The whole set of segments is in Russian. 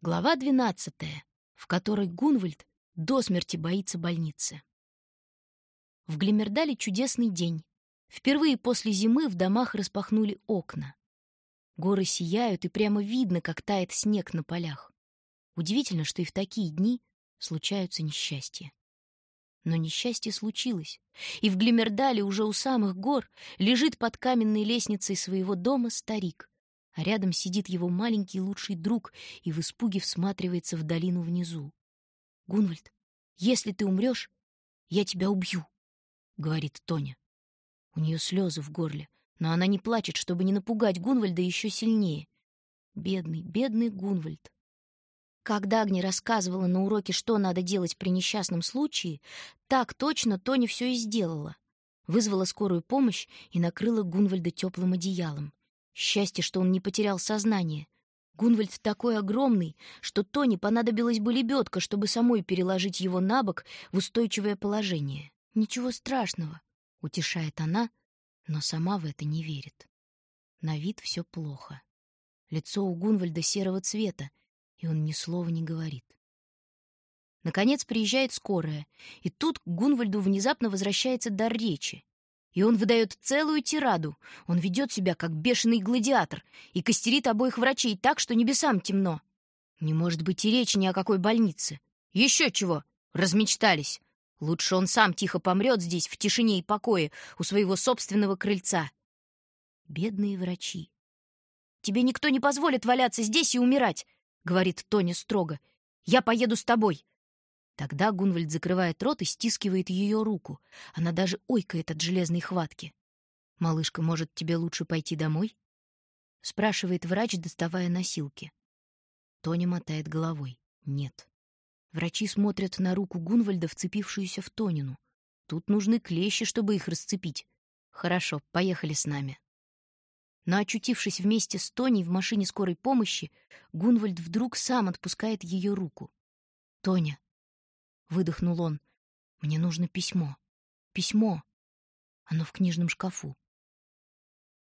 Глава двенадцатая, в которой Гунвальд до смерти боится больницы. В Глимердале чудесный день. Впервые после зимы в домах распахнули окна. Горы сияют, и прямо видно, как тает снег на полях. Удивительно, что и в такие дни случаются несчастья. Но несчастье случилось, и в Глимердале уже у самых гор лежит под каменной лестницей своего дома старик, а рядом сидит его маленький лучший друг и в испуге всматривается в долину внизу. «Гунвальд, если ты умрешь, я тебя убью», — говорит Тоня. У нее слезы в горле, но она не плачет, чтобы не напугать Гунвальда еще сильнее. Бедный, бедный Гунвальд. Когда Дагни рассказывала на уроке, что надо делать при несчастном случае, так точно Тони все и сделала. Вызвала скорую помощь и накрыла Гунвальда теплым одеялом. Счастье, что он не потерял сознание. Гунвальд такой огромный, что Тони понадобилась бы лебедка, чтобы самой переложить его на бок в устойчивое положение. «Ничего страшного», — утешает она, но сама в это не верит. На вид все плохо. Лицо у Гунвальда серого цвета, и он ни слова не говорит. Наконец приезжает скорая, и тут к Гунвальду внезапно возвращается дар речи. И он выдает целую тираду. Он ведет себя как бешеный гладиатор и костерит обоих врачей так, что небесам темно. Не может быть и речи ни о какой больнице. Еще чего? Размечтались. Лучше он сам тихо помрет здесь, в тишине и покое, у своего собственного крыльца. Бедные врачи. Тебе никто не позволит валяться здесь и умирать, говорит Тони строго. Я поеду с тобой. Тогда Гунвальд закрывает рот и стискивает ее руку. Она даже ойкает от железной хватки. «Малышка, может, тебе лучше пойти домой?» — спрашивает врач, доставая носилки. Тони мотает головой. «Нет». Врачи смотрят на руку Гунвальда, вцепившуюся в Тонину. Тут нужны клещи, чтобы их расцепить. Хорошо, поехали с нами. Но очутившись вместе с Тоней в машине скорой помощи, Гунвальд вдруг сам отпускает ее руку. «Тоня, выдохнул он. Мне нужно письмо. Письмо. Оно в книжном шкафу.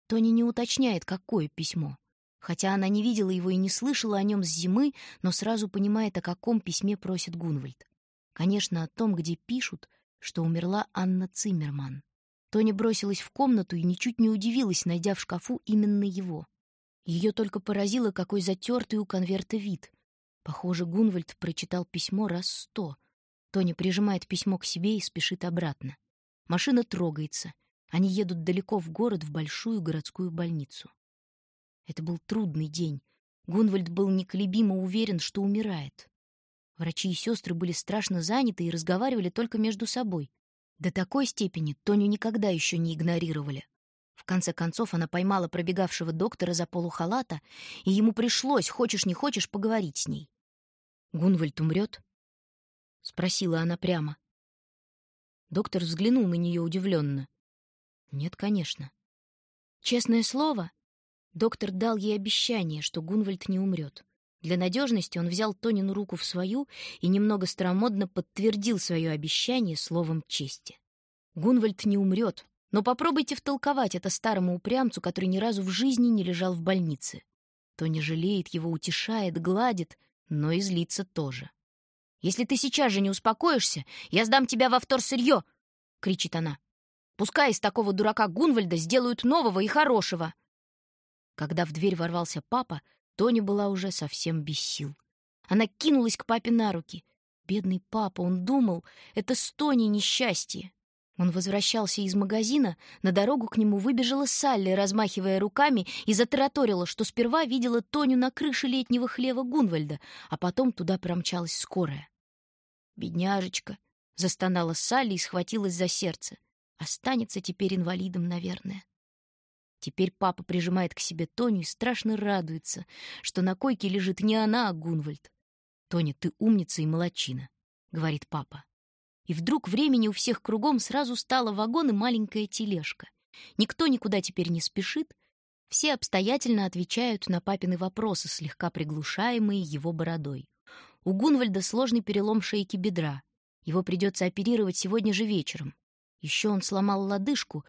Тони не уточняет, какое письмо. Хотя она не видела его и не слышала о нем с зимы, но сразу понимает, о каком письме просит Гунвальд. Конечно, о том, где пишут, что умерла Анна Циммерман. Тони бросилась в комнату и ничуть не удивилась, найдя в шкафу именно его. Ее только поразило, какой затертый у конверта вид. Похоже, Гунвальд прочитал письмо раз сто, Тоня прижимает письмо к себе и спешит обратно. Машина трогается. Они едут далеко в город, в большую городскую больницу. Это был трудный день. Гунвальд был неколебимо уверен, что умирает. Врачи и сестры были страшно заняты и разговаривали только между собой. До такой степени Тоню никогда еще не игнорировали. В конце концов она поймала пробегавшего доктора за полухалата, и ему пришлось, хочешь не хочешь, поговорить с ней. Гунвальд умрет, — спросила она прямо. Доктор взглянул на нее удивленно. «Нет, конечно». «Честное слово?» Доктор дал ей обещание, что Гунвальд не умрет. Для надежности он взял Тонину руку в свою и немного старомодно подтвердил свое обещание словом чести. Гунвальд не умрет, но попробуйте втолковать это старому упрямцу, который ни разу в жизни не лежал в больнице. Тоня жалеет его, утешает, гладит, но и злится тоже. Если ты сейчас же не успокоишься, я сдам тебя во вторсырье!» — кричит она. «Пускай из такого дурака Гунвальда сделают нового и хорошего!» Когда в дверь ворвался папа, Тоня была уже совсем без сил. Она кинулась к папе на руки. Бедный папа, он думал, это с Тоней несчастье. Он возвращался из магазина, на дорогу к нему выбежала Салли, размахивая руками, и затараторила, что сперва видела Тоню на крыше летнего хлева Гунвальда, а потом туда промчалась скорая. «Бедняжечка!» — застонала Салли и схватилась за сердце. «Останется теперь инвалидом, наверное». Теперь папа прижимает к себе Тоню и страшно радуется, что на койке лежит не она, а Гунвальд. «Тоня, ты умница и молочина», — говорит папа. И вдруг времени у всех кругом сразу стало вагон и маленькая тележка. Никто никуда теперь не спешит, все обстоятельно отвечают на папины вопросы, слегка приглушаемые его бородой. У Гунвальда сложный перелом шейки бедра. Его придется оперировать сегодня же вечером. Еще он сломал лодыжку,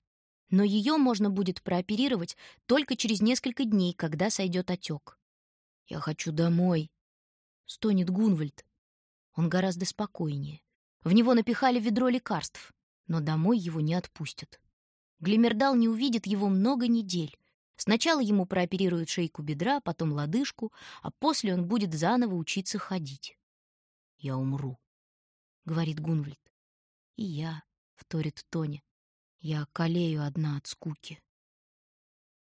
но ее можно будет прооперировать только через несколько дней, когда сойдет отек. «Я хочу домой», — стонет Гунвальд. Он гораздо спокойнее. В него напихали ведро лекарств, но домой его не отпустят. Глимердал не увидит его много недель. Сначала ему прооперируют шейку бедра, потом лодыжку, а после он будет заново учиться ходить. «Я умру», — говорит Гунвальд. «И я», — вторит Тони. «Я колею одна от скуки».